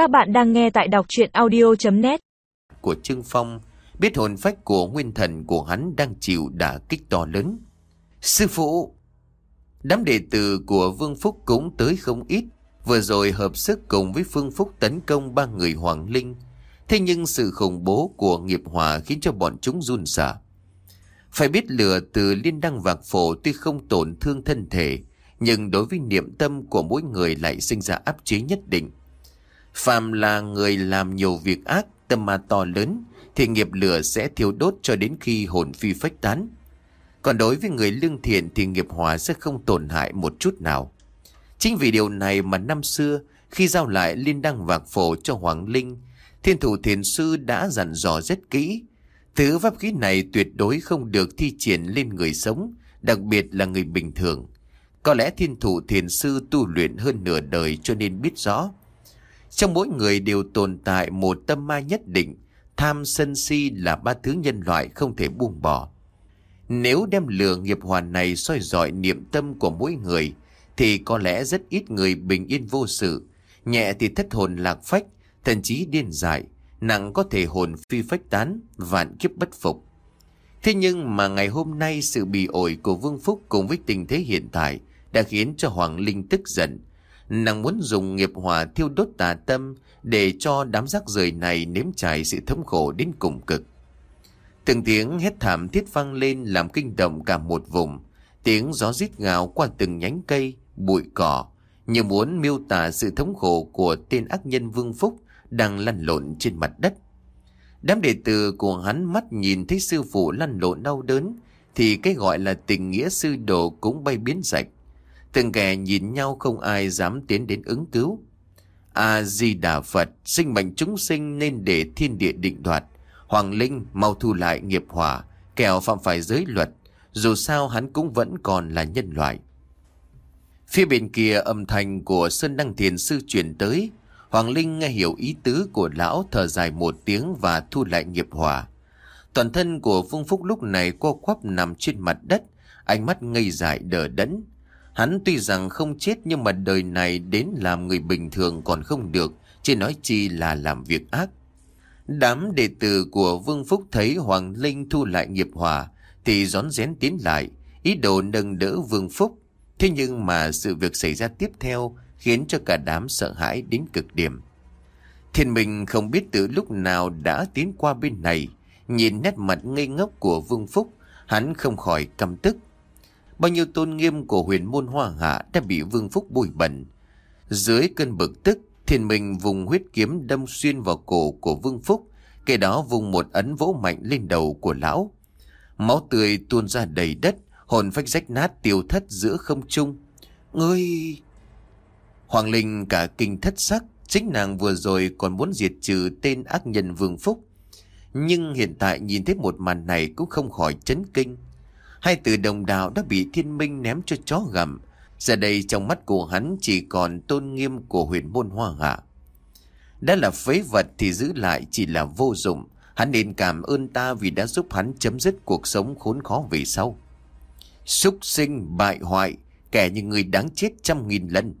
Các bạn đang nghe tại đọc chuyện audio.net Của Trương Phong, Biết hồn phách của nguyên thần của hắn đang chịu đả kích to lớn. Sư phụ, Đám đệ tử của Vương Phúc cũng tới không ít. Vừa rồi hợp sức cùng với Phương Phúc tấn công ba người Hoàng Linh. Thế nhưng sự khủng bố của nghiệp hòa khiến cho bọn chúng run sợ Phải biết lửa từ liên đăng vạc phổ tuy không tổn thương thân thể, Nhưng đối với niệm tâm của mỗi người lại sinh ra áp chế nhất định. Phàm là người làm nhiều việc ác, tâm ma to lớn, thì nghiệp lửa sẽ thiêu đốt cho đến khi hồn phi phách tán. Còn đối với người lương thiện thì nghiệp hỏa sẽ không tổn hại một chút nào. Chính vì điều này mà năm xưa, khi giao lại liên đăng vạc phổ cho Hoàng Linh, thiên thủ thiền sư đã dặn dò rất kỹ. Thứ pháp khí này tuyệt đối không được thi triển lên người sống, đặc biệt là người bình thường. Có lẽ thiên thủ thiền sư tu luyện hơn nửa đời cho nên biết rõ. Trong mỗi người đều tồn tại một tâm ma nhất định, tham sân si là ba thứ nhân loại không thể buông bỏ. Nếu đem lửa nghiệp hoàn này soi dọi niệm tâm của mỗi người, thì có lẽ rất ít người bình yên vô sự, nhẹ thì thất hồn lạc phách, thậm chí điên dại, nặng có thể hồn phi phách tán, vạn kiếp bất phục. Thế nhưng mà ngày hôm nay sự bị ổi của Vương Phúc cùng với tình thế hiện tại đã khiến cho Hoàng Linh tức giận, Nàng muốn dùng nghiệp hỏa thiêu đốt tà tâm để cho đám rác rời này nếm trải sự thống khổ đến cùng cực. Từng tiếng hét thảm thiết vang lên làm kinh động cả một vùng. Tiếng gió rít gào qua từng nhánh cây, bụi cỏ, như muốn miêu tả sự thống khổ của tên ác nhân Vương Phúc đang lăn lộn trên mặt đất. Đám đệ tử của hắn mắt nhìn thấy sư phụ lăn lộn đau đớn, thì cái gọi là tình nghĩa sư đồ cũng bay biến sạch. Từng kẻ nhìn nhau không ai dám tiến đến ứng cứu. A-di-đà Phật, sinh mệnh chúng sinh nên để thiên địa định đoạt. Hoàng Linh mau thu lại nghiệp hỏa, kẻo phạm phải giới luật. Dù sao hắn cũng vẫn còn là nhân loại. Phía bên kia âm thanh của Sơn Đăng Thiền Sư truyền tới. Hoàng Linh nghe hiểu ý tứ của lão thở dài một tiếng và thu lại nghiệp hỏa. Toàn thân của Phương Phúc lúc này co quắp nằm trên mặt đất, ánh mắt ngây dại đờ đẫn. Hắn tuy rằng không chết nhưng mà đời này đến làm người bình thường còn không được, chỉ nói chi là làm việc ác. Đám đệ tử của Vương Phúc thấy Hoàng Linh thu lại nghiệp hòa, thì rón rén tiến lại, ý đồ nâng đỡ Vương Phúc. Thế nhưng mà sự việc xảy ra tiếp theo khiến cho cả đám sợ hãi đến cực điểm. Thiên Minh không biết từ lúc nào đã tiến qua bên này, nhìn nét mặt ngây ngốc của Vương Phúc, hắn không khỏi căm tức. Bao nhiêu tôn nghiêm của huyền môn hoa hạ đã bị vương phúc bụi bẩn. Dưới cơn bực tức, thiên minh vùng huyết kiếm đâm xuyên vào cổ của vương phúc, kể đó vùng một ấn vỗ mạnh lên đầu của lão. Máu tươi tuôn ra đầy đất, hồn phách rách nát tiêu thất giữa không trung. Ngươi... Hoàng Linh cả kinh thất sắc, chính nàng vừa rồi còn muốn diệt trừ tên ác nhân Vương Phúc. Nhưng hiện tại nhìn thấy một màn này cũng không khỏi chấn kinh. Hai từ đồng đạo đã bị thiên minh ném cho chó gầm. Giờ đây trong mắt của hắn chỉ còn tôn nghiêm của huyền môn hoa hạ. Đã là phế vật thì giữ lại chỉ là vô dụng. Hắn nên cảm ơn ta vì đã giúp hắn chấm dứt cuộc sống khốn khó về sau. Súc sinh, bại hoại, kẻ như người đáng chết trăm nghìn lần.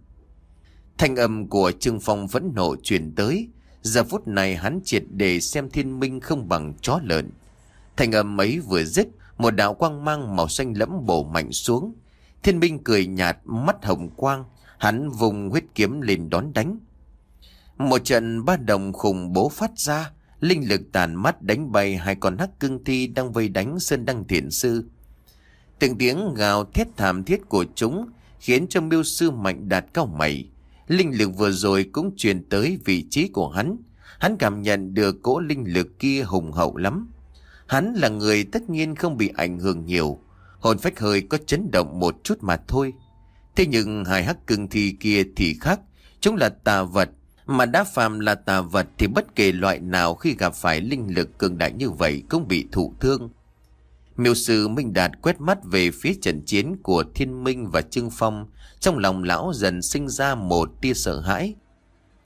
Thanh âm của Trương Phong vẫn nộ truyền tới. Giờ phút này hắn triệt để xem thiên minh không bằng chó lợn. Thanh âm ấy vừa dứt một đạo quang mang màu xanh lẫm bổ mạnh xuống. Thiên binh cười nhạt, mắt hồng quang, hắn vùng huyết kiếm lên đón đánh. Một trận ba đồng khủng bố phát ra, linh lực tàn mắt đánh bay hai con hắc cương thi đang vây đánh Sơn Đăng Thiện Sư. Từng tiếng gào thét thảm thiết của chúng khiến cho miêu sư mạnh đạt cao mày. Linh lực vừa rồi cũng truyền tới vị trí của hắn. Hắn cảm nhận được cỗ linh lực kia hùng hậu lắm. Hắn là người tất nhiên không bị ảnh hưởng nhiều. Hồn phách hơi có chấn động một chút mà thôi. Thế nhưng hai hắc cưng thi kia thì khác. Chúng là tà vật. Mà đã phàm là tà vật thì bất kể loại nào khi gặp phải linh lực cường đại như vậy cũng bị thụ thương. Miêu sư Minh Đạt quét mắt về phía trận chiến của Thiên Minh và Trương Phong. Trong lòng lão dần sinh ra một tia sợ hãi.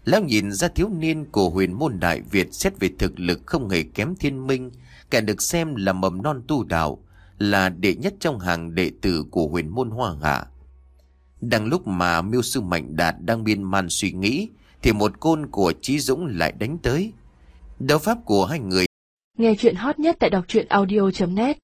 Lão nhìn ra thiếu niên của huyền môn Đại Việt xét về thực lực không hề kém Thiên Minh kẻ được xem là mầm non tu đạo, là đệ nhất trong hàng đệ tử của huyền môn hoa hạ. Đang lúc mà miêu sư mạnh đạt đang biên man suy nghĩ, Thì một côn của Chí Dũng lại đánh tới Đấu pháp của hai người Nghe chuyện hot nhất tại đọc truyện audio.net